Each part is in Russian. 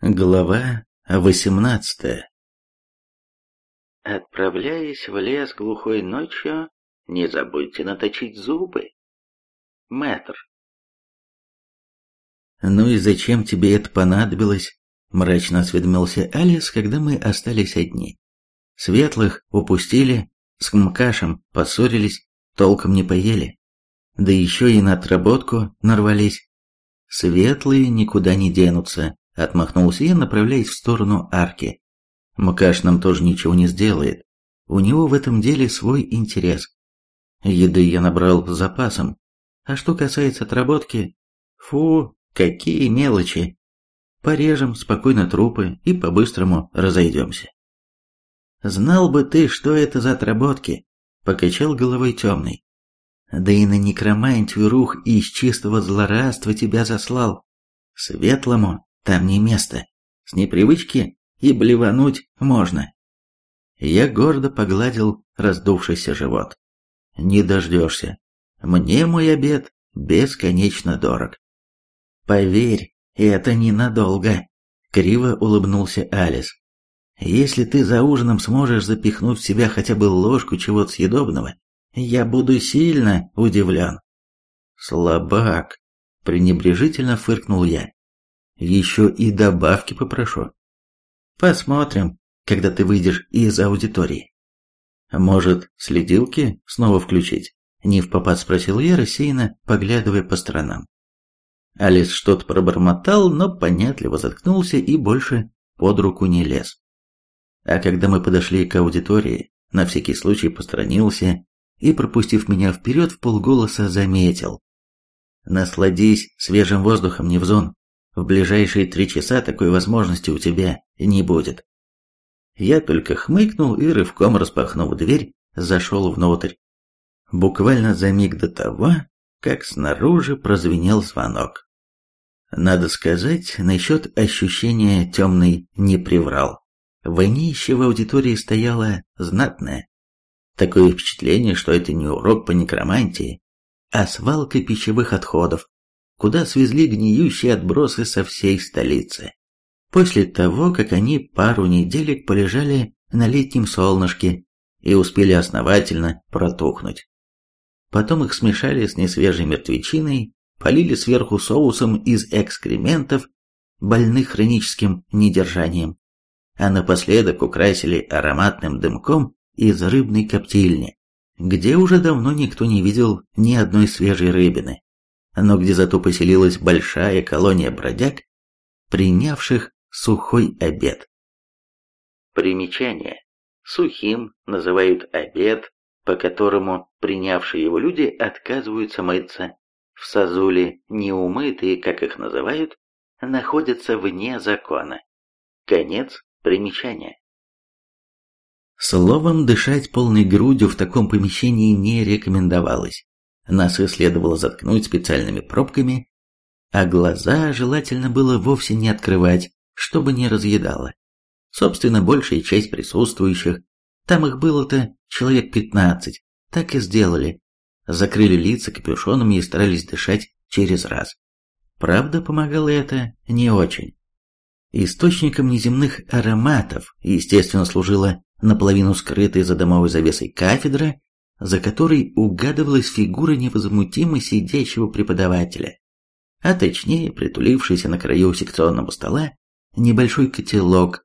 Глава восемнадцатая Отправляясь в лес глухой ночью, не забудьте наточить зубы. Мэтр. «Ну и зачем тебе это понадобилось?» — мрачно осведомился Алис, когда мы остались одни. Светлых упустили, с Мкашем поссорились, толком не поели. Да еще и на отработку нарвались. Светлые никуда не денутся, Отмахнулся я, направляясь в сторону арки. Макаш нам тоже ничего не сделает. У него в этом деле свой интерес. Еды я набрал с запасом. А что касается отработки, фу, какие мелочи. Порежем спокойно трупы и по-быстрому разойдемся. Знал бы ты, что это за отработки, покачал головой темный. Да и на некромантию рух из чистого злорадства тебя заслал. Светлому там не место. С непривычки и блевануть можно. Я гордо погладил раздувшийся живот. Не дождешься. Мне мой обед бесконечно дорог. Поверь, это ненадолго. Криво улыбнулся Алис. Если ты за ужином сможешь запихнуть в себя хотя бы ложку чего-то съедобного, я буду сильно удивлен. Слабак, пренебрежительно фыркнул я. Еще и добавки попрошу. Посмотрим, когда ты выйдешь из аудитории. Может, следилки снова включить? Не в попад спросил я, рассеянно поглядывая по сторонам. Алис что-то пробормотал, но понятливо заткнулся и больше под руку не лез. А когда мы подошли к аудитории, на всякий случай посторонился и, пропустив меня вперед, в полголоса заметил. «Насладись свежим воздухом, Невзон. В ближайшие три часа такой возможности у тебя не будет. Я только хмыкнул и, рывком распахнув дверь, зашел внутрь. Буквально за миг до того, как снаружи прозвенел звонок. Надо сказать, насчет ощущения темный не приврал. Вонище в аудитории стояло знатное. Такое впечатление, что это не урок по некромантии, а свалка пищевых отходов, куда свезли гниющие отбросы со всей столицы. После того, как они пару неделек полежали на летнем солнышке и успели основательно протухнуть. Потом их смешали с несвежей мертвечиной, полили сверху соусом из экскрементов, больных хроническим недержанием, а напоследок украсили ароматным дымком из рыбной коптильни, где уже давно никто не видел ни одной свежей рыбины но где зато поселилась большая колония бродяг, принявших сухой обед. Примечание. Сухим называют обед, по которому принявшие его люди отказываются мыться. В Сазуле неумытые, как их называют, находятся вне закона. Конец примечания. Словом, дышать полной грудью в таком помещении не рекомендовалось. Нас и следовало заткнуть специальными пробками, а глаза желательно было вовсе не открывать, чтобы не разъедало. Собственно, большая часть присутствующих, там их было-то человек пятнадцать, так и сделали. Закрыли лица капюшонами и старались дышать через раз. Правда, помогало это не очень. Источником неземных ароматов, естественно, служила наполовину скрытая за домовой завесой кафедра за которой угадывалась фигура невозмутимо сидящего преподавателя, а точнее притулившийся на краю секционного стола небольшой котелок,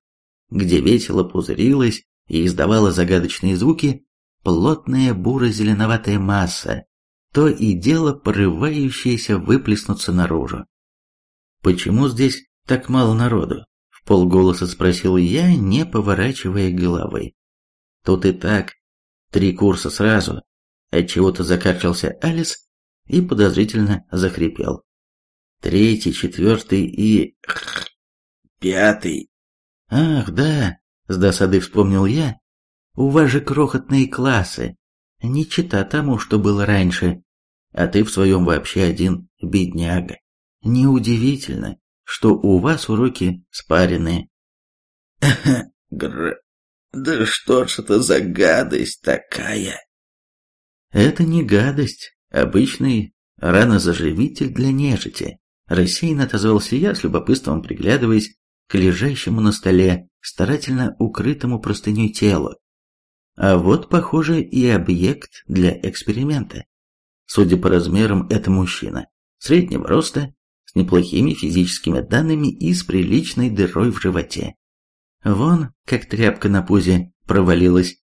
где весело пузырилась и издавала загадочные звуки плотная буро-зеленоватая масса, то и дело порывающаяся выплеснуться наружу. «Почему здесь так мало народу?» — в полголоса спросил я, не поворачивая головы. «Тут и так Три курса сразу. Отчего-то закашлялся Алис и подозрительно захрипел. Третий, четвертый и... Пятый. Ах, да, с досадой вспомнил я. У вас же крохотные классы. Не чита тому, что было раньше. А ты в своем вообще один бедняга. Неудивительно, что у вас уроки спаренные. Гр... Да что ж это за гадость такая? Это не гадость, обычный ранозаживитель для нежити. Рассеянно отозвался я, с любопытством приглядываясь к лежащему на столе, старательно укрытому простыней телу. А вот, похоже, и объект для эксперимента. Судя по размерам, это мужчина, среднего роста, с неплохими физическими данными и с приличной дырой в животе. Вон, как тряпка на пузе провалилась.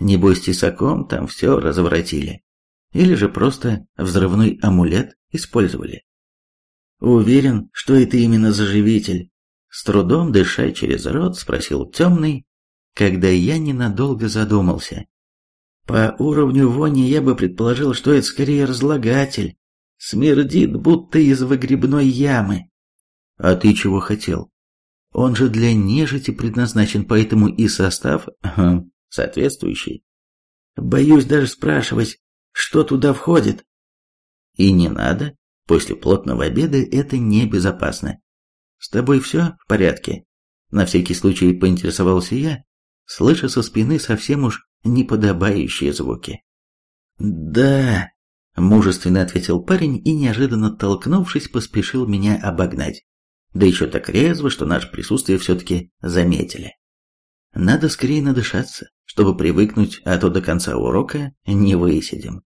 Небось, тесаком там все разворотили. Или же просто взрывной амулет использовали. Уверен, что это именно заживитель. С трудом дыша через рот, спросил темный, когда я ненадолго задумался. По уровню вони я бы предположил, что это скорее разлагатель. Смердит, будто из выгребной ямы. А ты чего хотел? Он же для нежити предназначен, поэтому и состав соответствующий. Боюсь даже спрашивать, что туда входит. И не надо. После плотного обеда это небезопасно. С тобой все в порядке? На всякий случай поинтересовался я, слыша со спины совсем уж неподобающие звуки. «Да», – мужественно ответил парень и, неожиданно толкнувшись, поспешил меня обогнать. Да еще так резво, что наше присутствие все-таки заметили. Надо скорее надышаться, чтобы привыкнуть, а то до конца урока не высидим.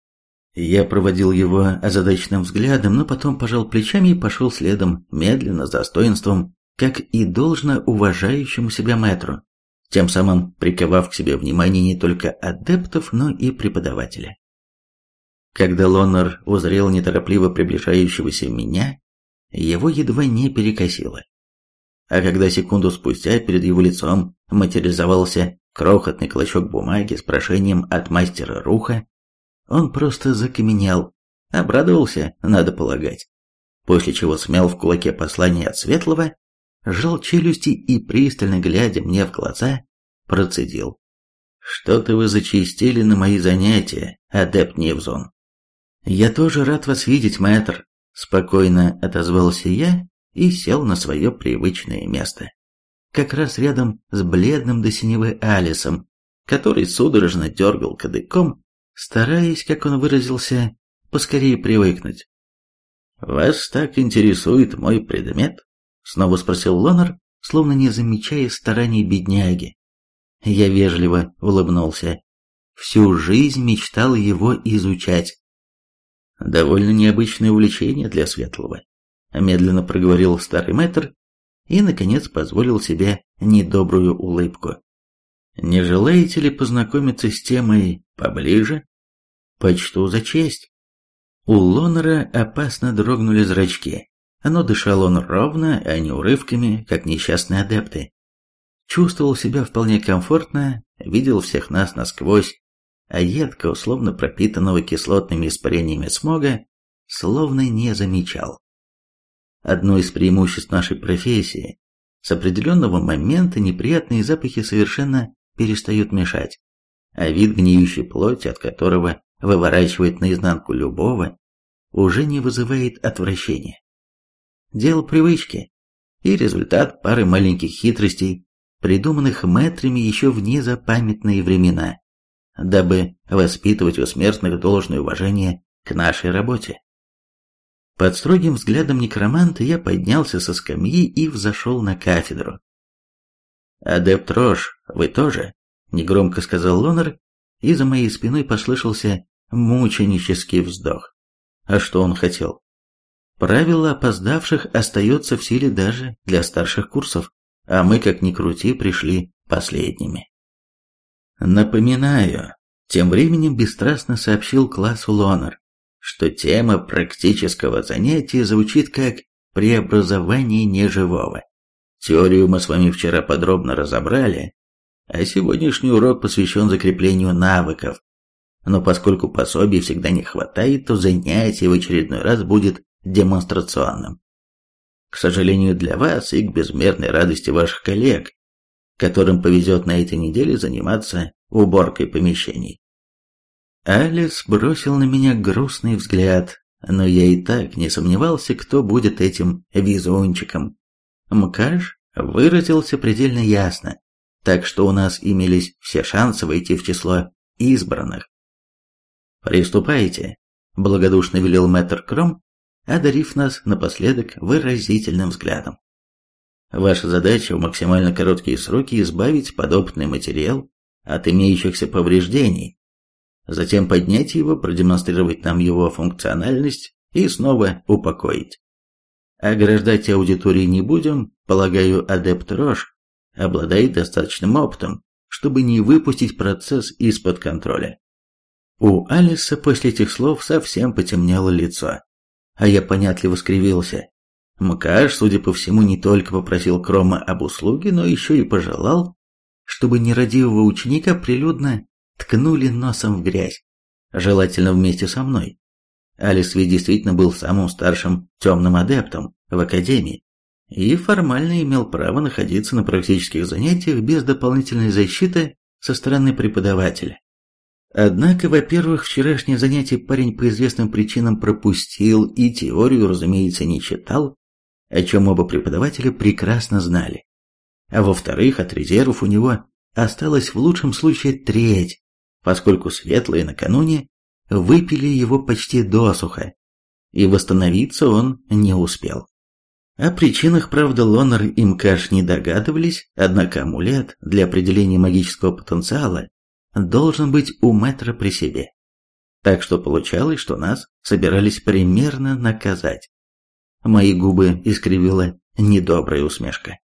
Я проводил его озадаченным взглядом, но потом пожал плечами и пошел следом, медленно, с достоинством, как и должно уважающему себя мэтру, тем самым приковав к себе внимание не только адептов, но и преподавателя. Когда Лоннер узрел неторопливо приближающегося меня, его едва не перекосило. А когда секунду спустя перед его лицом материализовался крохотный клочок бумаги с прошением от мастера Руха, он просто закаменел, обрадовался, надо полагать, после чего смял в кулаке послание от Светлого, сжал челюсти и, пристально глядя мне в глаза, процедил. «Что-то вы зачистили на мои занятия, адепт Невзон». «Я тоже рад вас видеть, мэтр», Спокойно отозвался я и сел на свое привычное место. Как раз рядом с бледным до синевы Алисом, который судорожно дергал кадыком, стараясь, как он выразился, поскорее привыкнуть. «Вас так интересует мой предмет?» — снова спросил Лонер, словно не замечая стараний бедняги. Я вежливо улыбнулся. Всю жизнь мечтал его изучать, Довольно необычное увлечение для Светлого. Медленно проговорил старый мэтр и, наконец, позволил себе недобрую улыбку. Не желаете ли познакомиться с темой поближе? Почту за честь. У Лонера опасно дрогнули зрачки, но дышал он ровно, а не урывками, как несчастные адепты. Чувствовал себя вполне комфортно, видел всех нас насквозь, а едко, условно пропитанного кислотными испарениями смога, словно не замечал. Одно из преимуществ нашей профессии – с определенного момента неприятные запахи совершенно перестают мешать, а вид гниющей плоти, от которого выворачивает наизнанку любого, уже не вызывает отвращения. Дело привычки и результат пары маленьких хитростей, придуманных мэтрами еще в незапамятные времена дабы воспитывать у смертных должное уважение к нашей работе. Под строгим взглядом некроманта я поднялся со скамьи и взошел на кафедру. «Адепт Рош, вы тоже?» – негромко сказал Лонер, и за моей спиной послышался мученический вздох. А что он хотел? Правило опоздавших остается в силе даже для старших курсов, а мы, как ни крути, пришли последними. Напоминаю, тем временем бесстрастно сообщил классу Лонер, что тема практического занятия звучит как «преобразование неживого». Теорию мы с вами вчера подробно разобрали, а сегодняшний урок посвящен закреплению навыков. Но поскольку пособий всегда не хватает, то занятие в очередной раз будет демонстрационным. К сожалению для вас и к безмерной радости ваших коллег, которым повезет на этой неделе заниматься уборкой помещений. Алис бросил на меня грустный взгляд, но я и так не сомневался, кто будет этим везунчиком. Мкаш выразился предельно ясно, так что у нас имелись все шансы войти в число избранных. «Приступайте», — благодушно велел мэтр Кром, одарив нас напоследок выразительным взглядом. Ваша задача в максимально короткие сроки избавить подопытный материал от имеющихся повреждений, затем поднять его, продемонстрировать нам его функциональность и снова упокоить. Ограждать аудитории не будем, полагаю, адепт Рош обладает достаточным опытом, чтобы не выпустить процесс из-под контроля. У Алиса после этих слов совсем потемнело лицо, а я понятливо скривился. Мкаш, судя по всему, не только попросил Крома об услуге, но еще и пожелал, чтобы нерадивого ученика прилюдно ткнули носом в грязь, желательно вместе со мной. Алис ведь действительно был самым старшим темным адептом в Академии и формально имел право находиться на практических занятиях без дополнительной защиты со стороны преподавателя. Однако, во-первых, вчерашнее занятие парень по известным причинам пропустил и теорию, разумеется, не читал, о чем оба преподавателя прекрасно знали. А во-вторых, от резервов у него осталось в лучшем случае треть, поскольку светлые накануне выпили его почти досуха, и восстановиться он не успел. О причинах, правда, Лонер и Мкаш не догадывались, однако амулет для определения магического потенциала должен быть у мэтра при себе. Так что получалось, что нас собирались примерно наказать. Мои губы искривила недобрая усмешка.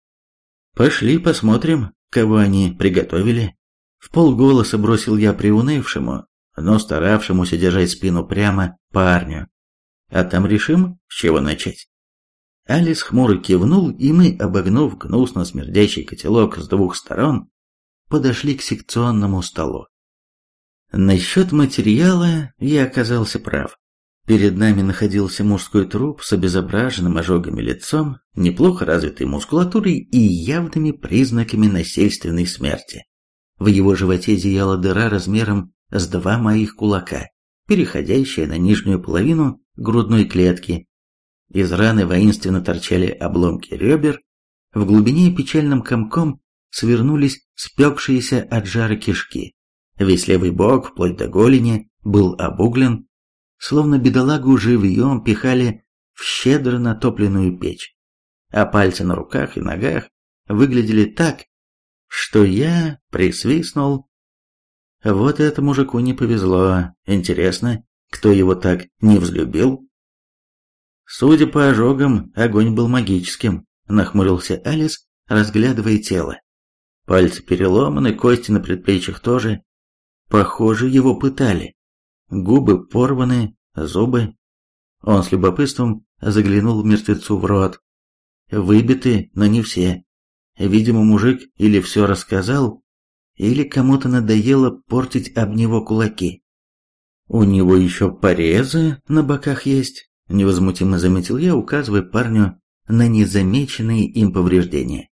«Пошли посмотрим, кого они приготовили». В полголоса бросил я приунывшему, но старавшемуся держать спину прямо парню. А там решим, с чего начать. Алис хмуро кивнул, и мы, обогнув гнусно смердящий котелок с двух сторон, подошли к секционному столу. Насчет материала я оказался прав. Перед нами находился мужской труп с обезображенным ожогами лицом, неплохо развитой мускулатурой и явными признаками насильственной смерти. В его животе зияла дыра размером с два моих кулака, переходящая на нижнюю половину грудной клетки. Из раны воинственно торчали обломки ребер, в глубине печальным комком свернулись спекшиеся от жара кишки. Весь левый бок, вплоть до голени, был обуглен, словно бедолагу живьем пихали в щедро натопленную печь, а пальцы на руках и ногах выглядели так, что я присвистнул. Вот это мужику не повезло. Интересно, кто его так не взлюбил? Судя по ожогам, огонь был магическим, нахмурился Алис, разглядывая тело. Пальцы переломаны, кости на предплечьях тоже. Похоже, его пытали губы порваны, зубы. Он с любопытством заглянул мертвецу в рот. Выбиты, но не все. Видимо, мужик или все рассказал, или кому-то надоело портить об него кулаки. «У него еще порезы на боках есть», — невозмутимо заметил я, указывая парню на незамеченные им повреждения.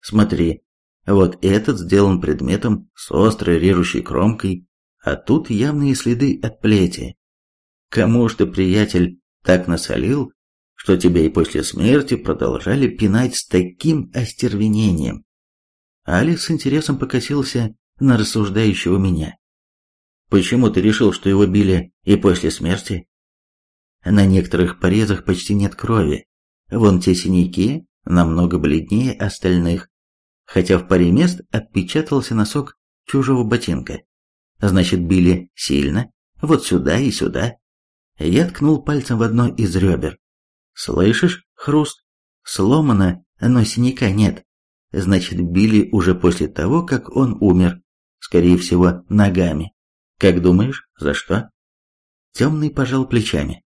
«Смотри, вот этот сделан предметом с острой режущей кромкой, а тут явные следы от плети. Кому ж ты, приятель, так насолил, что тебя и после смерти продолжали пинать с таким остервенением? Алекс с интересом покосился на рассуждающего меня. Почему ты решил, что его били и после смерти? На некоторых порезах почти нет крови. Вон те синяки намного бледнее остальных, хотя в паре мест отпечатался носок чужого ботинка. Значит, били сильно, вот сюда и сюда. Я ткнул пальцем в одно из ребер. Слышишь, хруст? Сломано, но синяка нет. Значит, били уже после того, как он умер. Скорее всего, ногами. Как думаешь, за что? Темный пожал плечами.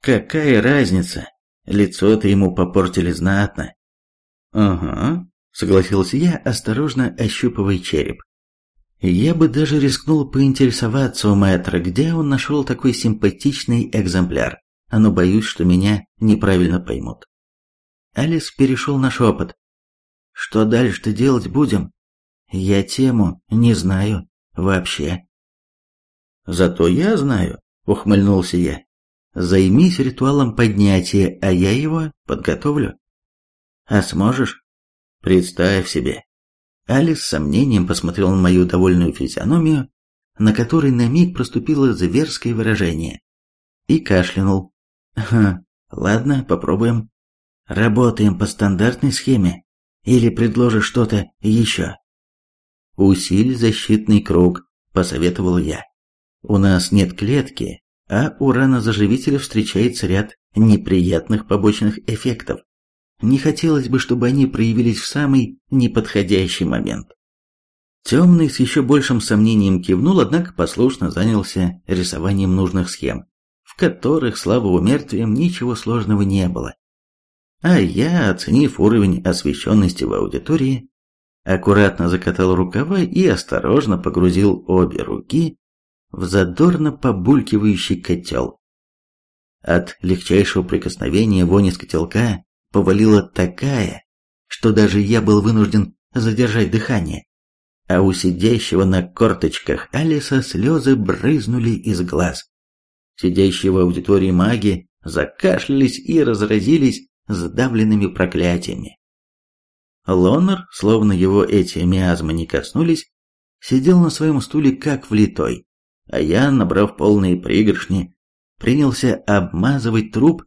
Какая разница? Лицо-то ему попортили знатно. Ага, согласился я, осторожно ощупывая череп. Я бы даже рискнул поинтересоваться у мэтра, где он нашел такой симпатичный экземпляр, но боюсь, что меня неправильно поймут. Алис перешел на шепот. «Что дальше-то делать будем? Я тему не знаю вообще». «Зато я знаю», — ухмыльнулся я. «Займись ритуалом поднятия, а я его подготовлю». «А сможешь?» «Представь себе, Алис с сомнением посмотрел на мою довольную физиономию, на которой на миг проступило зверское выражение, и кашлянул. «Ха, ладно, попробуем». Работаем по стандартной схеме или предложишь что-то еще? Усиль защитный круг, посоветовал я. У нас нет клетки, а у ранозаживителя встречается ряд неприятных побочных эффектов. Не хотелось бы, чтобы они проявились в самый неподходящий момент. Темный с еще большим сомнением кивнул, однако послушно занялся рисованием нужных схем, в которых, слава умертвиям, ничего сложного не было. А я, оценив уровень освещенности в аудитории, аккуратно закатал рукава и осторожно погрузил обе руки в задорно побулькивающий котел. От легчайшего прикосновения вони с котелка повалила такая, что даже я был вынужден задержать дыхание, а у сидящего на корточках Алиса слезы брызнули из глаз. Сидящие в аудитории маги закашлялись и разразились сдавленными проклятиями. Лоннер, словно его эти миазмы не коснулись, сидел на своем стуле как влитой, а я, набрав полные пригоршни, принялся обмазывать труп,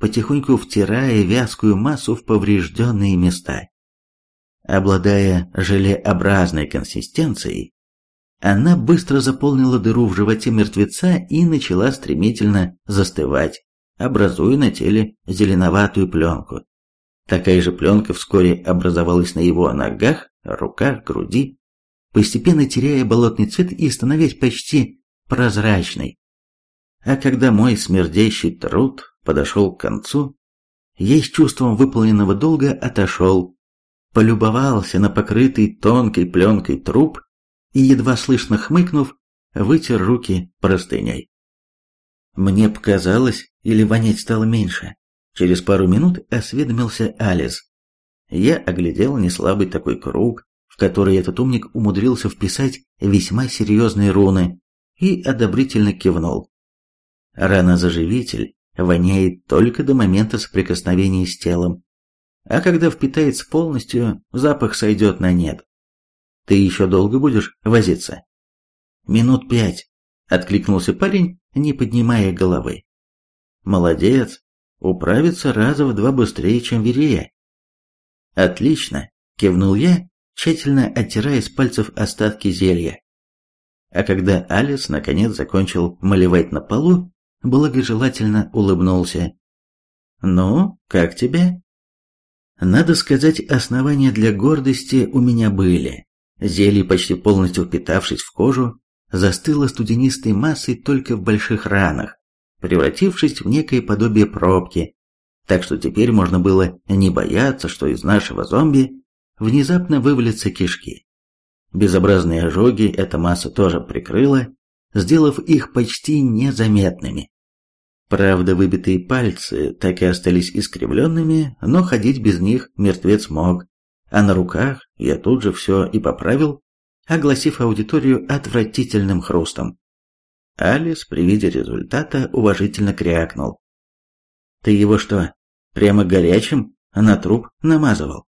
потихоньку втирая вязкую массу в поврежденные места. Обладая желеобразной консистенцией, она быстро заполнила дыру в животе мертвеца и начала стремительно застывать, образуя на теле зеленоватую пленку. Такая же пленка вскоре образовалась на его ногах, руках, груди, постепенно теряя болотный цвет и становясь почти прозрачной. А когда мой смердящий труд подошел к концу, я с чувством выполненного долга отошел, полюбовался на покрытый тонкой пленкой труп и, едва слышно хмыкнув, вытер руки простыней. Мне показалось, или вонять стало меньше. Через пару минут осведомился Алис. Я оглядел неслабый такой круг, в который этот умник умудрился вписать весьма серьезные руны, и одобрительно кивнул. Ранозаживитель воняет только до момента соприкосновения с телом, а когда впитается полностью, запах сойдет на нет. Ты еще долго будешь возиться? Минут пять, откликнулся парень, не поднимая головы. Молодец, управится раза в два быстрее, чем Верея. Отлично, кивнул я, тщательно оттирая с пальцев остатки зелья. А когда Алис наконец закончил малевать на полу, благожелательно улыбнулся. «Ну, как тебе?» Надо сказать, основания для гордости у меня были. Зелье, почти полностью впитавшись в кожу, застыло студенистой массой только в больших ранах, превратившись в некое подобие пробки, так что теперь можно было не бояться, что из нашего зомби внезапно вывалятся кишки. Безобразные ожоги эта масса тоже прикрыла, сделав их почти незаметными. Правда, выбитые пальцы так и остались искривленными, но ходить без них мертвец мог. А на руках я тут же все и поправил, огласив аудиторию отвратительным хрустом. Алис при виде результата уважительно крякнул. «Ты его что, прямо горячим на труп намазывал?»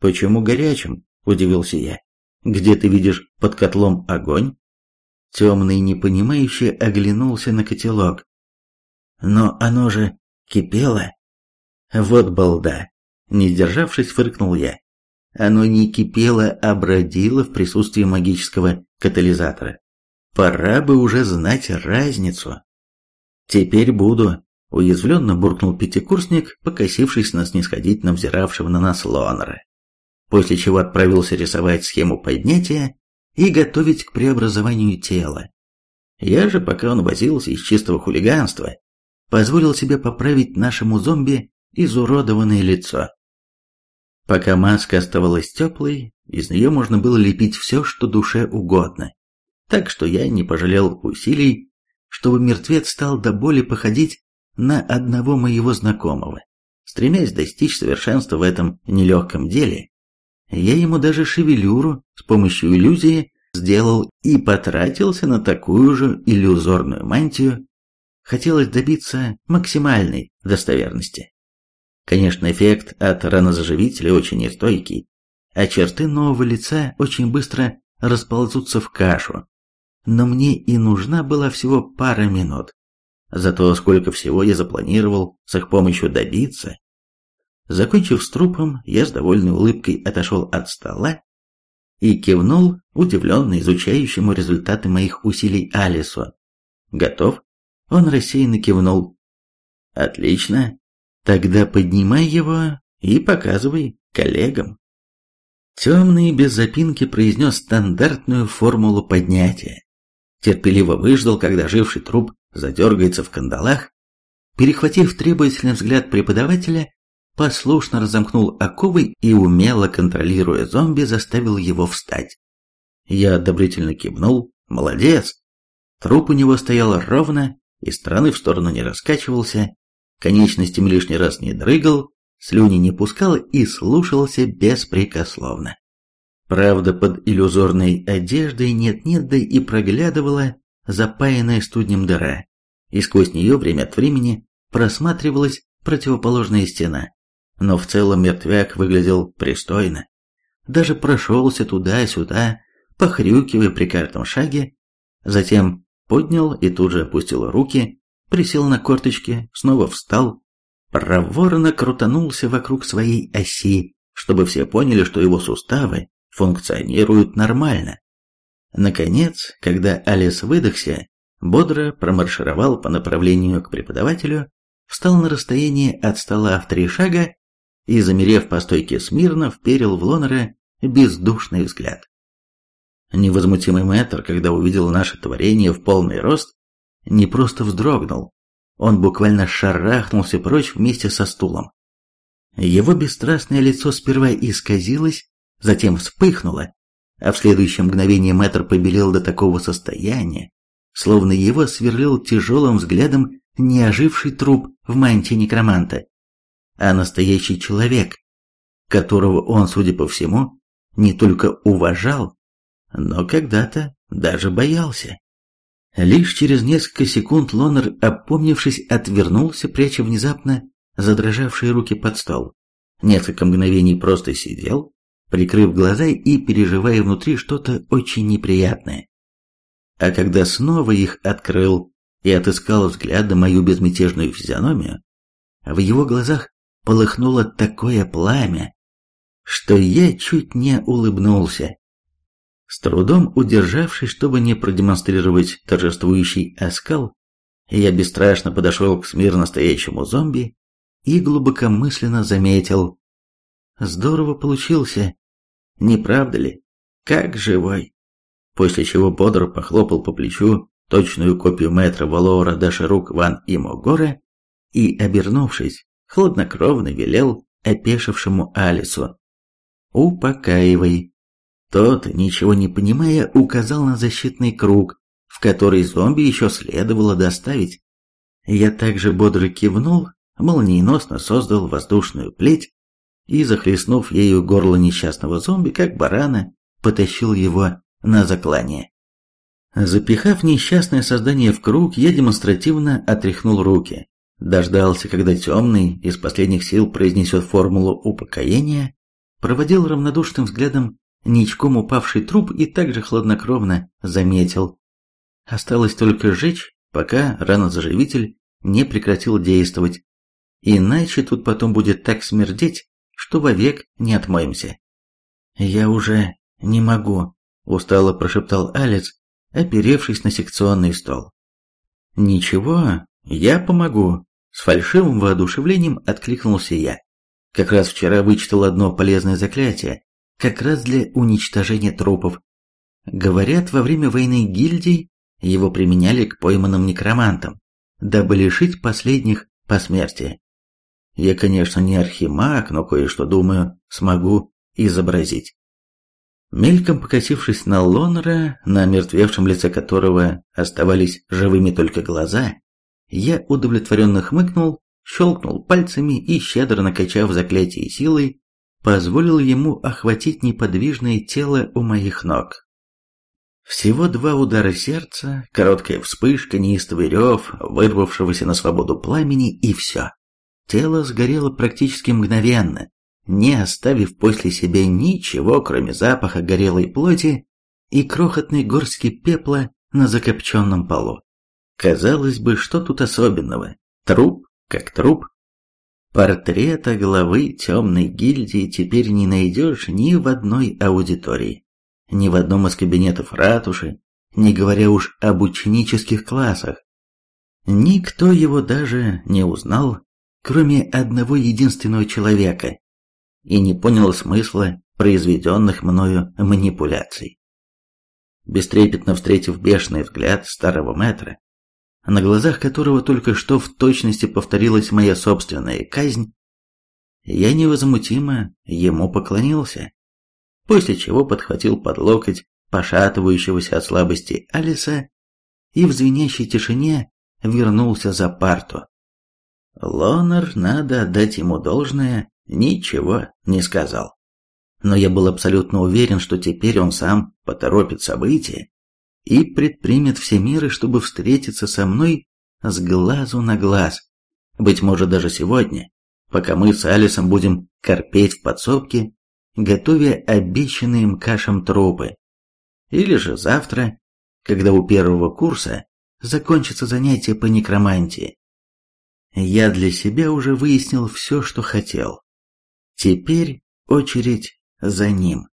«Почему горячим?» – удивился я. «Где ты видишь под котлом огонь?» Темный непонимающе оглянулся на котелок, но оно же кипело. Вот балда. Не сдержавшись, фыркнул я. Оно не кипело, а бродило в присутствии магического катализатора. Пора бы уже знать разницу. Теперь буду, уязвленно буркнул пятикурсник, покосившись на снисходительно взиравшего на нас Лонера. После чего отправился рисовать схему поднятия и готовить к преобразованию тела. Я же, пока он возился из чистого хулиганства, позволил себе поправить нашему зомби изуродованное лицо. Пока маска оставалась теплой, из нее можно было лепить все, что душе угодно. Так что я не пожалел усилий, чтобы мертвец стал до боли походить на одного моего знакомого. Стремясь достичь совершенства в этом нелегком деле, я ему даже шевелюру с помощью иллюзии сделал и потратился на такую же иллюзорную мантию, хотелось добиться максимальной достоверности. Конечно, эффект от ранозаживителя очень нестойкий, а черты нового лица очень быстро расползутся в кашу. Но мне и нужна была всего пара минут. Зато сколько всего я запланировал с их помощью добиться. Закончив с трупом, я с довольной улыбкой отошел от стола и кивнул удивленно изучающему результаты моих усилий Алису. «Готов?» Он рассеянно кивнул. «Отлично. Тогда поднимай его и показывай коллегам». Темный без запинки произнес стандартную формулу поднятия. Терпеливо выждал, когда живший труп задергается в кандалах, перехватив требовательный взгляд преподавателя, послушно разомкнул оковы и, умело контролируя зомби, заставил его встать. Я одобрительно кивнул. «Молодец!» Труп у него стоял ровно, из стороны в сторону не раскачивался, конечностями лишний раз не дрыгал, слюни не пускал и слушался беспрекословно. Правда, под иллюзорной одеждой нет-нет, да и проглядывала запаянная студнем дыра, и сквозь нее время от времени просматривалась противоположная стена. Но в целом мертвяк выглядел пристойно. Даже прошелся туда-сюда, похрюкивая при каждом шаге, затем поднял и тут же опустил руки, присел на корточки, снова встал, проворно крутанулся вокруг своей оси, чтобы все поняли, что его суставы функционируют нормально. Наконец, когда Алис выдохся, бодро промаршировал по направлению к преподавателю, встал на расстоянии от стола в три шага и, замерев по стойке смирно, вперил в Лонера бездушный взгляд. Невозмутимый мэтр, когда увидел наше творение в полный рост, не просто вздрогнул, он буквально шарахнулся прочь вместе со стулом. Его бесстрастное лицо сперва исказилось, затем вспыхнуло, а в следующее мгновение мэтр побелел до такого состояния, словно его сверлил тяжелым взглядом не оживший труп в мантии некроманта, а настоящий человек, которого он, судя по всему, не только уважал, но когда-то даже боялся. Лишь через несколько секунд Лонер, опомнившись, отвернулся, пряча внезапно задрожавшие руки под стол. Несколько мгновений просто сидел, прикрыв глаза и переживая внутри что-то очень неприятное. А когда снова их открыл и отыскал взглядом мою безмятежную физиономию, в его глазах полыхнуло такое пламя, что я чуть не улыбнулся. С трудом удержавшись, чтобы не продемонстрировать торжествующий оскал, я бесстрашно подошел к смирно стоящему зомби и глубокомысленно заметил. Здорово получился, не правда ли? Как живой. После чего бодро похлопал по плечу точную копию мэтра Валора Дашарук Ван Имогора и, обернувшись, хладнокровно велел опешившему Алису. «Упокаивай, тот, ничего не понимая, указал на защитный круг, в который зомби еще следовало доставить. Я также бодро кивнул, молниеносно создал воздушную плеть и, захлестнув ею горло несчастного зомби, как барана, потащил его на заклание. Запихав несчастное создание в круг, я демонстративно отряхнул руки, дождался, когда темный из последних сил произнесет формулу упокоения, проводил равнодушным взглядом ничком упавший труп и также хладнокровно заметил. Осталось только сжечь, пока ранозаживитель не прекратил действовать. Иначе тут потом будет так смердеть, что вовек не отмоемся. «Я уже не могу», – устало прошептал Алец, оперевшись на секционный стол. «Ничего, я помогу», – с фальшивым воодушевлением откликнулся я. Как раз вчера вычитал одно полезное заклятие, как раз для уничтожения трупов. Говорят, во время войны гильдий его применяли к пойманным некромантам, дабы лишить последних посмертия. Я, конечно, не архимаг, но кое-что, думаю, смогу изобразить. Мельком покосившись на Лонера, на мертвевшем лице которого оставались живыми только глаза, я удовлетворенно хмыкнул, щелкнул пальцами и, щедро накачав заклятие силой, позволил ему охватить неподвижное тело у моих ног. Всего два удара сердца, короткая вспышка, неистовый рев, вырвавшегося на свободу пламени и все. Тело сгорело практически мгновенно, не оставив после себя ничего, кроме запаха горелой плоти и крохотной горстки пепла на закопченном полу. Казалось бы, что тут особенного? Труп как труп, Портрета главы темной гильдии теперь не найдешь ни в одной аудитории, ни в одном из кабинетов ратуши, не говоря уж об ученических классах. Никто его даже не узнал, кроме одного единственного человека, и не понял смысла произведенных мною манипуляций. Бестрепетно встретив бешеный взгляд старого метра, на глазах которого только что в точности повторилась моя собственная казнь, я невозмутимо ему поклонился, после чего подхватил под локоть пошатывающегося от слабости Алиса и в звенящей тишине вернулся за парту. Лонер, надо отдать ему должное, ничего не сказал. Но я был абсолютно уверен, что теперь он сам поторопит события и предпримет все меры, чтобы встретиться со мной с глазу на глаз. Быть может, даже сегодня, пока мы с Алисом будем корпеть в подсобке, готовя обещанные им кашам трупы. Или же завтра, когда у первого курса закончится занятие по некромантии. Я для себя уже выяснил все, что хотел. Теперь очередь за ним.